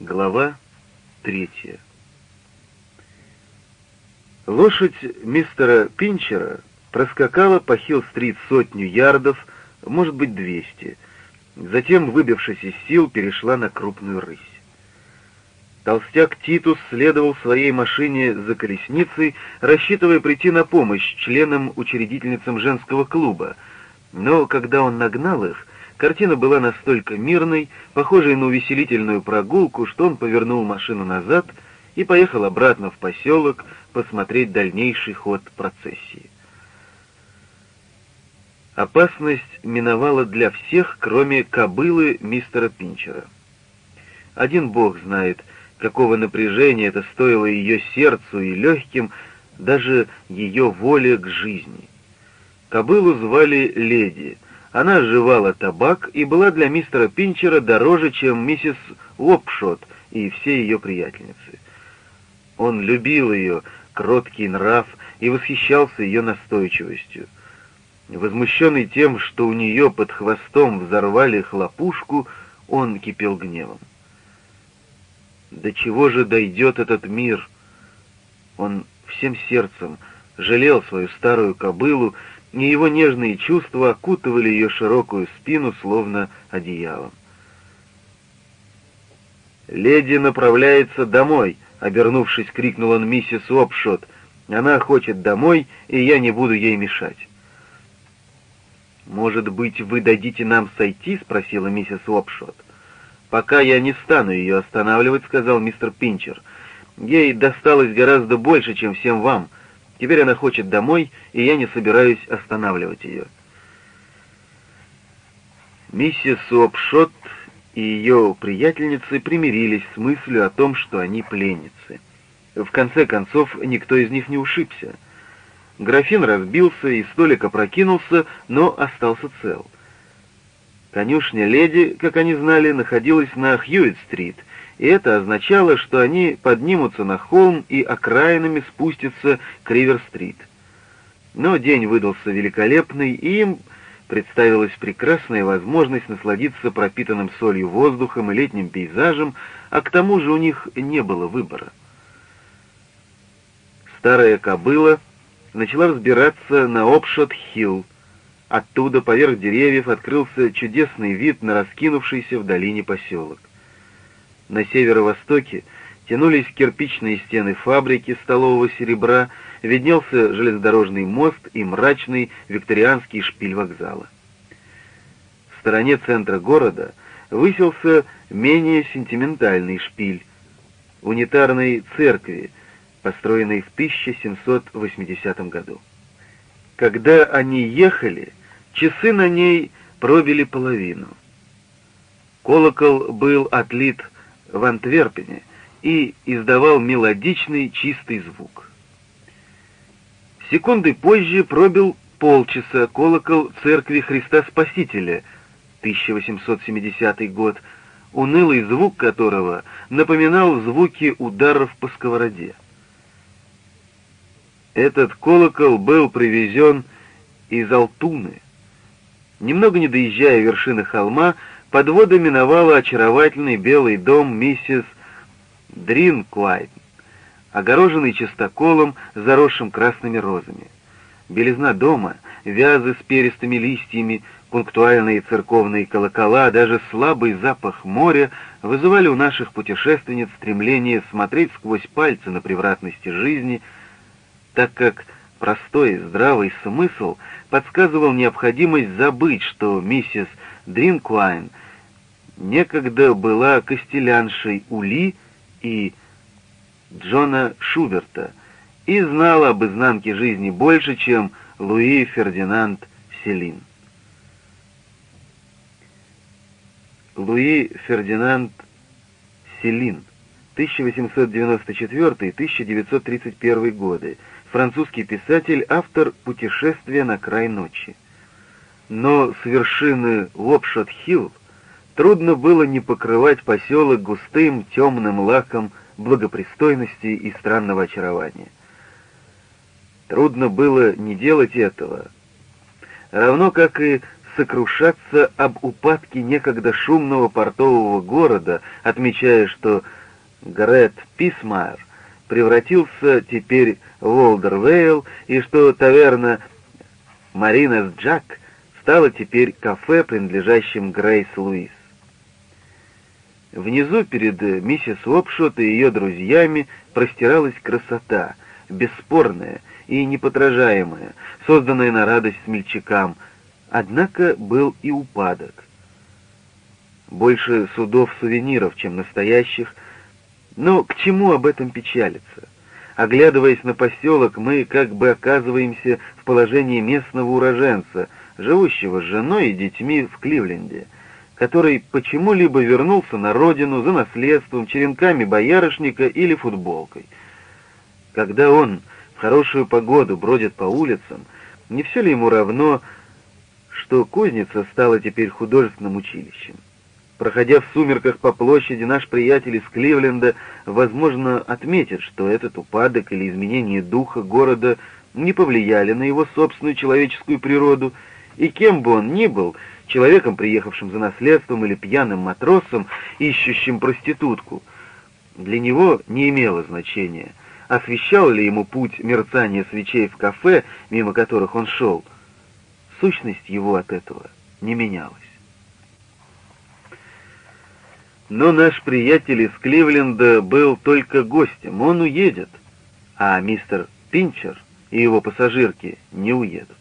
Глава третья. Лошадь мистера Пинчера проскакала по Хилл-стрит сотню ярдов, может быть, двести. Затем, выбившись из сил, перешла на крупную рысь. Толстяк Титус следовал своей машине за колесницей, рассчитывая прийти на помощь членам-учредительницам женского клуба, но когда он нагнал их, Картина была настолько мирной, похожей на увеселительную прогулку, что он повернул машину назад и поехал обратно в поселок посмотреть дальнейший ход процессии. Опасность миновала для всех, кроме кобылы мистера Пинчера. Один бог знает, какого напряжения это стоило ее сердцу и легким, даже ее воле к жизни. Кобылу звали Леди — она жевала табак и была для мистера Пинчера дороже, чем миссис Лопшот и все ее приятельницы. Он любил ее, кроткий нрав, и восхищался ее настойчивостью. Возмущенный тем, что у нее под хвостом взорвали хлопушку, он кипел гневом. До чего же дойдет этот мир? Он всем сердцем жалел свою старую кобылу и его нежные чувства окутывали ее широкую спину, словно одеялом. «Леди направляется домой», — обернувшись, крикнул он миссис Опшот. «Она хочет домой, и я не буду ей мешать». «Может быть, вы дадите нам сойти?» — спросила миссис Опшот. «Пока я не стану ее останавливать», — сказал мистер Пинчер. «Ей досталось гораздо больше, чем всем вам». Теперь она хочет домой, и я не собираюсь останавливать ее. Миссис Уопшот и ее приятельницы примирились с мыслью о том, что они пленницы. В конце концов, никто из них не ушибся. Графин разбился и столик опрокинулся, но остался цел. Конюшня леди, как они знали, находилась на Хьюитт-стрит — и это означало, что они поднимутся на холм и окраинами спустятся к Ривер-стрит. Но день выдался великолепный, и им представилась прекрасная возможность насладиться пропитанным солью воздухом и летним пейзажем, а к тому же у них не было выбора. Старая кобыла начала взбираться на Опшот-Хилл. Оттуда, поверх деревьев, открылся чудесный вид на раскинувшийся в долине поселок. На северо-востоке тянулись кирпичные стены фабрики столового серебра, виднелся железнодорожный мост и мрачный викторианский шпиль вокзала. В стороне центра города высился менее сентиментальный шпиль унитарной церкви, построенной в 1780 году. Когда они ехали, часы на ней пробили половину. Колокол был отлит в Антверпене и издавал мелодичный чистый звук. Секунды позже пробил полчаса колокол Церкви Христа Спасителя, 1870 год, унылый звук которого напоминал звуки ударов по сковороде. Этот колокол был привезен из Алтуны. Немного не доезжая вершины холма, Подвода миновала очаровательный белый дом миссис Дринквайт, огороженный чистоколом, заросшим красными розами. Белизна дома, вязы с перистыми листьями, пунктуальные церковные колокола, даже слабый запах моря вызывали у наших путешественниц стремление смотреть сквозь пальцы на превратности жизни, так как простой здравый смысл подсказывал необходимость забыть, что миссис Дринквайн некогда была костеляншей Ули и Джона Шуберта и знала об изнанке жизни больше, чем Луи Фердинанд Селин. Луи Фердинанд Селин, 1894-1931 годы, французский писатель, автор «Путешествия на край ночи». Но с вершины Лопшот-Хилл Трудно было не покрывать поселок густым темным лаком благопристойности и странного очарования. Трудно было не делать этого, равно как и сокрушаться об упадке некогда шумного портового города, отмечая, что Грет Писмайер превратился теперь в Олдервейл и что таверна Маринес Джак стала теперь кафе, принадлежащим Грейс Луис. Внизу перед миссис Лопшот и ее друзьями простиралась красота, бесспорная и неподражаемая, созданная на радость смельчакам, однако был и упадок. Больше судов-сувениров, чем настоящих, но к чему об этом печалиться? Оглядываясь на поселок, мы как бы оказываемся в положении местного уроженца, живущего с женой и детьми в Кливленде — который почему-либо вернулся на родину за наследством, черенками боярышника или футболкой. Когда он в хорошую погоду бродит по улицам, не все ли ему равно, что кузница стала теперь художественным училищем? Проходя в сумерках по площади, наш приятель из Кливленда, возможно, отметит, что этот упадок или изменение духа города не повлияли на его собственную человеческую природу, и кем бы он ни был, человеком, приехавшим за наследством, или пьяным матросом, ищущим проститутку. Для него не имело значения, освещал ли ему путь мерцания свечей в кафе, мимо которых он шел. Сущность его от этого не менялась. Но наш приятель из Кливленда был только гостем, он уедет, а мистер Пинчер и его пассажирки не уедут.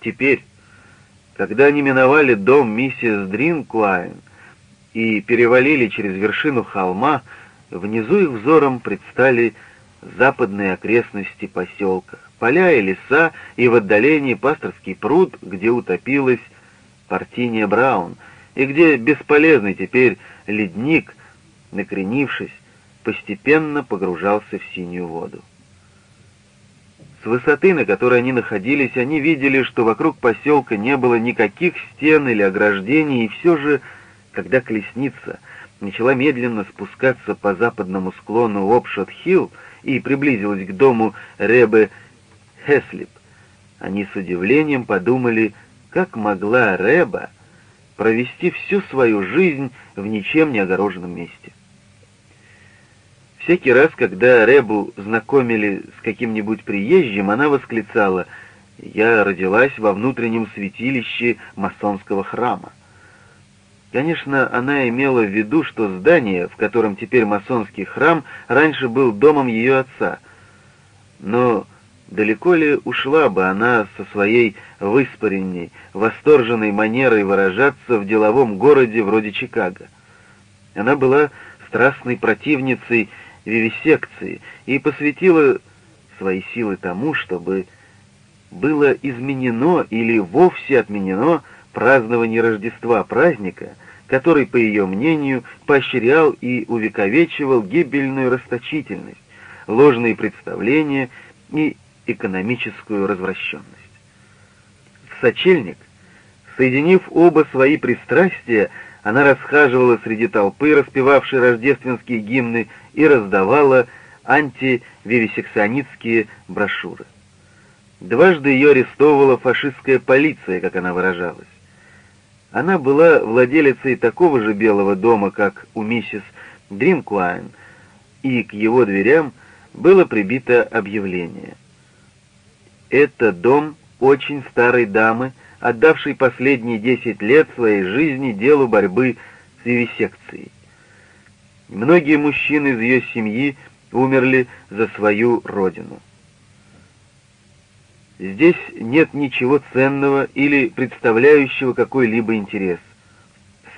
Теперь когда они миновали дом миссис Дринклайн и перевалили через вершину холма, внизу их взором предстали западные окрестности поселка, поля и леса, и в отдалении пасторский пруд, где утопилась Партиния Браун, и где бесполезный теперь ледник, накренившись, постепенно погружался в синюю воду. С высоты, на которой они находились, они видели, что вокруг поселка не было никаких стен или ограждений, и все же, когда колесница начала медленно спускаться по западному склону Опшот-Хилл и приблизилась к дому Ребе Хеслип, они с удивлением подумали, как могла Реба провести всю свою жизнь в ничем не огороженном месте. Всякий раз, когда Ребу знакомили с каким-нибудь приезжим, она восклицала «Я родилась во внутреннем святилище масонского храма». Конечно, она имела в виду, что здание, в котором теперь масонский храм, раньше был домом ее отца. Но далеко ли ушла бы она со своей выспаренной, восторженной манерой выражаться в деловом городе вроде Чикаго? Она была страстной противницей вивисекции и посвятила свои силы тому, чтобы было изменено или вовсе отменено празднование Рождества, праздника, который, по ее мнению, поощрял и увековечивал гибельную расточительность, ложные представления и экономическую развращенность. Сочельник, соединив оба свои пристрастия, она расхаживала среди толпы, распевавшей рождественские гимны, и раздавала антививисекционистские брошюры. Дважды ее арестовывала фашистская полиция, как она выражалась. Она была владелицей такого же белого дома, как у миссис Дримкуайн, и к его дверям было прибито объявление. «Это дом очень старой дамы, отдавшей последние десять лет своей жизни делу борьбы с вивисекцией. Многие мужчины из ее семьи умерли за свою родину. Здесь нет ничего ценного или представляющего какой-либо интерес.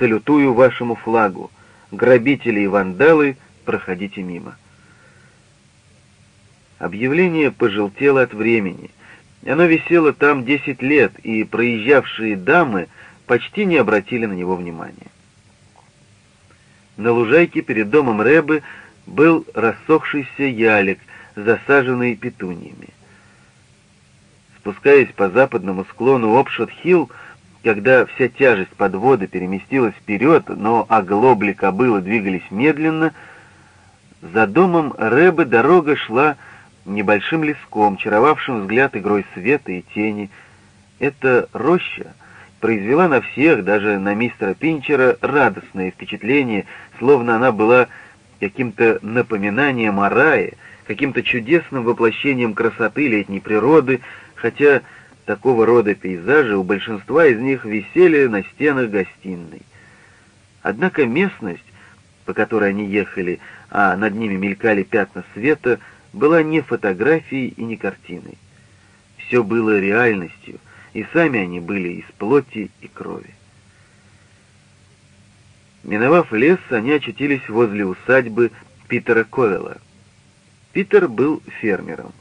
Салютую вашему флагу. Грабители и вандалы, проходите мимо. Объявление пожелтело от времени. Оно висело там десять лет, и проезжавшие дамы почти не обратили на него внимания. На лужайке перед домом Рэбы был рассохшийся ялик, засаженный петуниями. Спускаясь по западному склону Опшот-Хилл, когда вся тяжесть подвода переместилась вперед, но оглобли кобылы двигались медленно, за домом Рэбы дорога шла небольшим леском, чаровавшим взгляд игрой света и тени. Эта роща произвела на всех, даже на мистера Пинчера, радостное впечатление, словно она была каким-то напоминанием о рае, каким-то чудесным воплощением красоты летней природы, хотя такого рода пейзажи у большинства из них висели на стенах гостиной. Однако местность, по которой они ехали, а над ними мелькали пятна света, была не фотографией и не картиной. Все было реальностью, и сами они были из плоти и крови. Миновав лес, они очутились возле усадьбы Питера Ковела. Питер был фермером.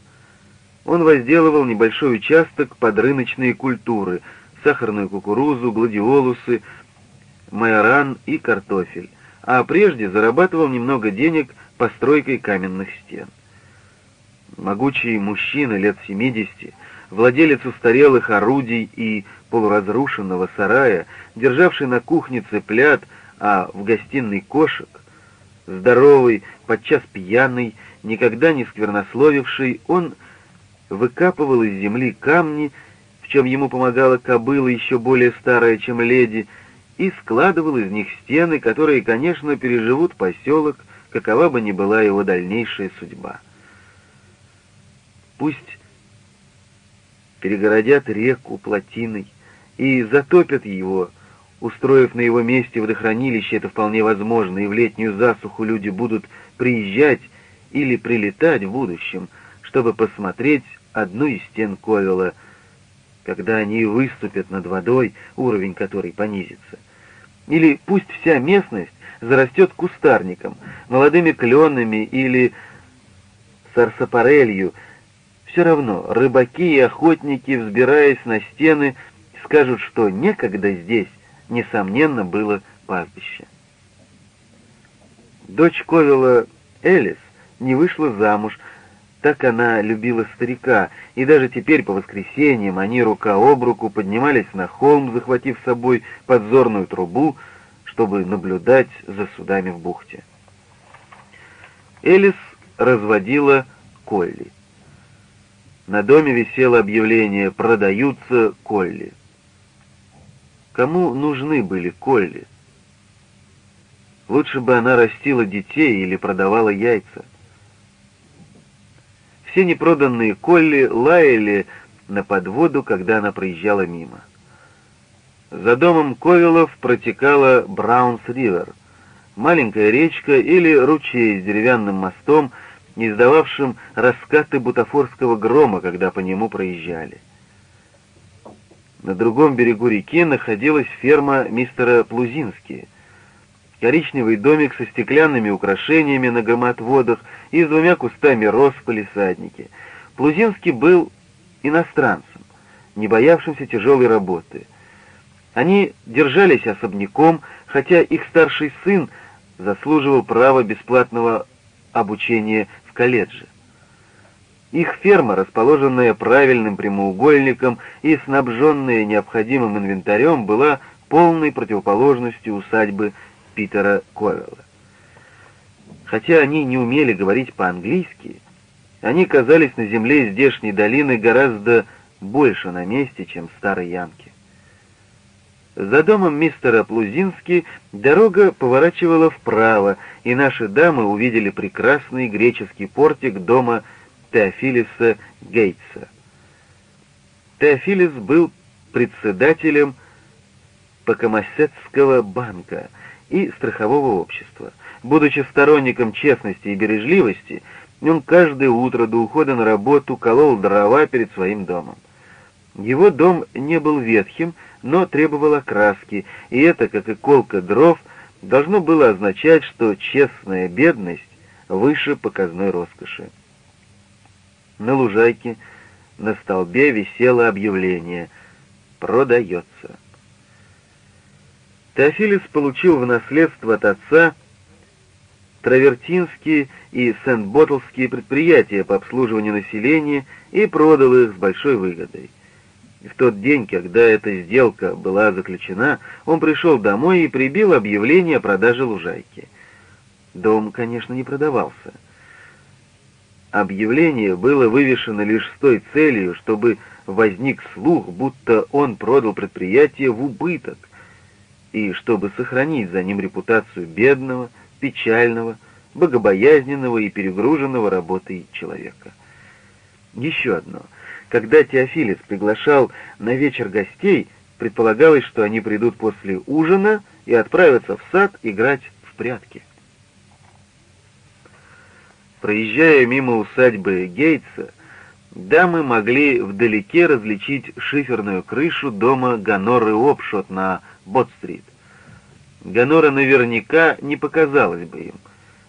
Он возделывал небольшой участок под рыночные культуры, сахарную кукурузу, гладиолусы, майоран и картофель, а прежде зарабатывал немного денег постройкой каменных стен. Могучий мужчина лет 70, владелец устарелых орудий и полуразрушенного сарая, державший на кухне цыплят, а в гостиной кошек, здоровый, подчас пьяный, никогда не сквернословивший, он выкапывал из земли камни, в чем ему помогала кобыла еще более старая, чем леди, и складывал из них стены, которые, конечно, переживут поселок, какова бы ни была его дальнейшая судьба. Пусть перегородят реку плотиной и затопят его, устроив на его месте водохранилище, это вполне возможно, и в летнюю засуху люди будут приезжать или прилетать в будущем, чтобы посмотреть одну из стен Ковела, когда они выступят над водой, уровень которой понизится. Или пусть вся местность зарастет кустарником, молодыми кленами или сарсапарелью. Все равно рыбаки и охотники, взбираясь на стены, скажут, что некогда здесь, несомненно, было пастбище. Дочь Ковела Элис не вышла замуж, так она любила старика, и даже теперь по воскресеньям они рука об руку поднимались на холм, захватив с собой подзорную трубу, чтобы наблюдать за судами в бухте. Элис разводила колли. На доме висело объявление «Продаются колли». Кому нужны были колли? Лучше бы она растила детей или продавала яйца. Все непроданные колли лаяли на подводу, когда она проезжала мимо. За домом Ковелов протекала Браунс-Ривер, маленькая речка или ручей с деревянным мостом, издававшим раскаты бутафорского грома, когда по нему проезжали. На другом берегу реки находилась ферма мистера Плузински — коричневый домик со стеклянными украшениями на громотводах и с двумя кустами роз в палисаднике. Плузинский был иностранцем, не боявшимся тяжелой работы. Они держались особняком, хотя их старший сын заслуживал права бесплатного обучения в колледже. Их ферма, расположенная правильным прямоугольником и снабженная необходимым инвентарем, была полной противоположностью усадьбы Питера Ковела. Хотя они не умели говорить по-английски, они казались на земле здешней долины гораздо больше на месте, чем старые янки. За домом мистера Плузински дорога поворачивала вправо, и наши дамы увидели прекрасный греческий портик дома Теофилиса Гейтса. Теофилис был председателем Покомосетского банка — и страхового общества. Будучи сторонником честности и бережливости, он каждое утро до ухода на работу колол дрова перед своим домом. Его дом не был ветхим, но требовал окраски, и это, как и колка дров, должно было означать, что честная бедность выше показной роскоши. На лужайке на столбе висело объявление «Продается». Теофилис получил в наследство от отца травертинские и сент-боттлские предприятия по обслуживанию населения и продал их с большой выгодой. В тот день, когда эта сделка была заключена, он пришел домой и прибил объявление о продаже лужайки. Дом, конечно, не продавался. Объявление было вывешено лишь с той целью, чтобы возник слух, будто он продал предприятие в убыток, и чтобы сохранить за ним репутацию бедного, печального, богобоязненного и перегруженного работой человека. Еще одно. Когда Теофилис приглашал на вечер гостей, предполагалось, что они придут после ужина и отправятся в сад играть в прятки. Проезжая мимо усадьбы Гейтса, дамы могли вдалеке различить шиферную крышу дома Ганоры Опшот на Бот-стрит. Ганора наверняка не показалась бы им.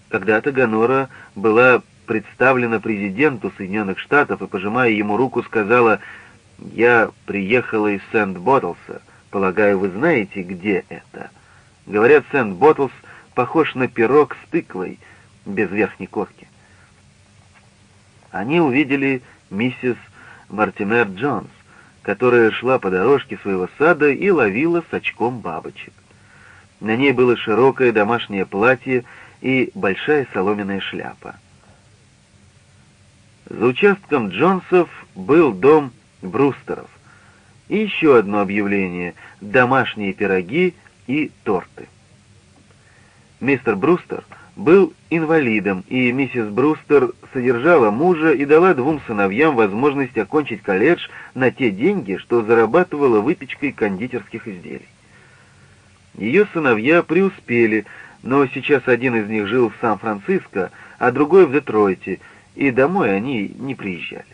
Когда-то Ганора была представлена президенту Соединенных Штатов и, пожимая ему руку, сказала «Я приехала из Сент-Боттлса. Полагаю, вы знаете, где это?» Говорят, Сент-Боттлс похож на пирог с тыквой, без верхней корки. Они увидели миссис Мартимер Джонс, которая шла по дорожке своего сада и ловила с очком бабочек. На ней было широкое домашнее платье и большая соломенная шляпа. За участком Джонсов был дом Брустеров. И еще одно объявление — домашние пироги и торты. Мистер Брустер был инвалидом, и миссис Брустер содержала мужа и дала двум сыновьям возможность окончить колледж на те деньги, что зарабатывала выпечкой кондитерских изделий. Ее сыновья преуспели, но сейчас один из них жил в Сан-Франциско, а другой в Детройте, и домой они не приезжали.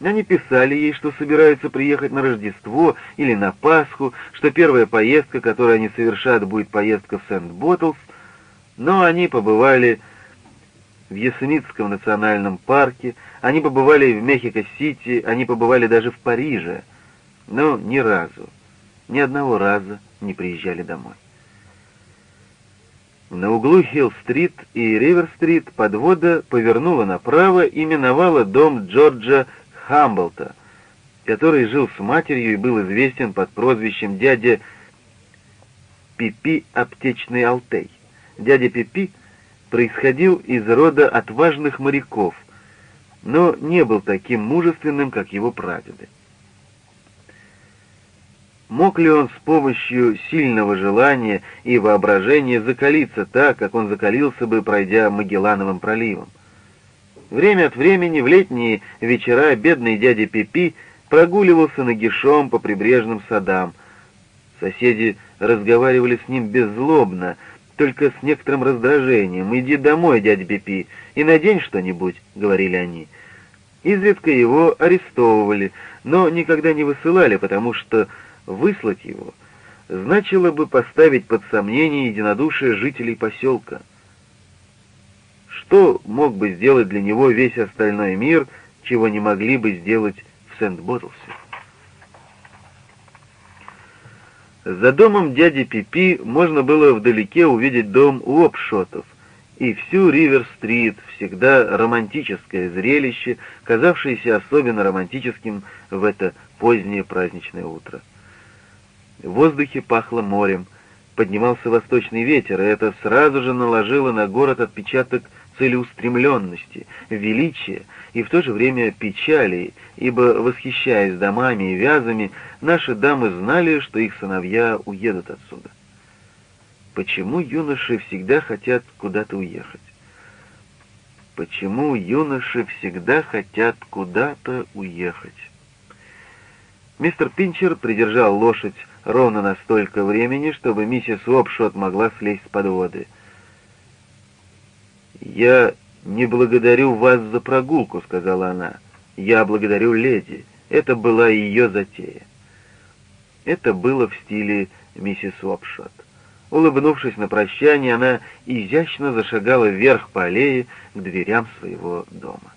Они писали ей, что собираются приехать на Рождество или на Пасху, что первая поездка, которую они совершат, будет поездка в Сент-Боттлс, но они побывали в Ясемитском национальном парке, они побывали в Мехико-Сити, они побывали даже в Париже, но ни разу, ни одного раза не приезжали домой. На углу Хилл-стрит и Ривер-стрит подвода повернула направо и миновала дом Джорджа Хамблта, который жил с матерью и был известен под прозвищем дядя Пипи Аптечный Алтей. Дядя Пипи происходил из рода отважных моряков, но не был таким мужественным, как его прадеды. Мог ли он с помощью сильного желания и воображения закалиться так, как он закалился бы, пройдя Магеллановым проливом? Время от времени в летние вечера бедный дядя Пипи прогуливался нагишом по прибрежным садам. Соседи разговаривали с ним беззлобно, только с некоторым раздражением. «Иди домой, дядя Пипи, и надень что-нибудь», — говорили они. Изредка его арестовывали, но никогда не высылали, потому что выслать его значило бы поставить под сомнение единодушие жителей поселка. Что мог бы сделать для него весь остальной мир, чего не могли бы сделать в Сент-Боттлсе? За домом дяди Пипи можно было вдалеке увидеть дом Уопшотов и всю Ривер-стрит, всегда романтическое зрелище, казавшееся особенно романтическим в это позднее праздничное утро. В воздухе пахло морем, поднимался восточный ветер, и это сразу же наложило на город отпечаток целеустремленности, величия и в то же время печали, ибо, восхищаясь домами и вязами, наши дамы знали, что их сыновья уедут отсюда. Почему юноши всегда хотят куда-то уехать? Почему юноши всегда хотят куда-то уехать? Мистер Пинчер придержал лошадь ровно настолько времени, чтобы миссис Уопшот могла слезть с подводы. «Я не благодарю вас за прогулку», — сказала она. «Я благодарю леди. Это была ее затея». Это было в стиле миссис Уопшот. Улыбнувшись на прощание, она изящно зашагала вверх по аллее к дверям своего дома.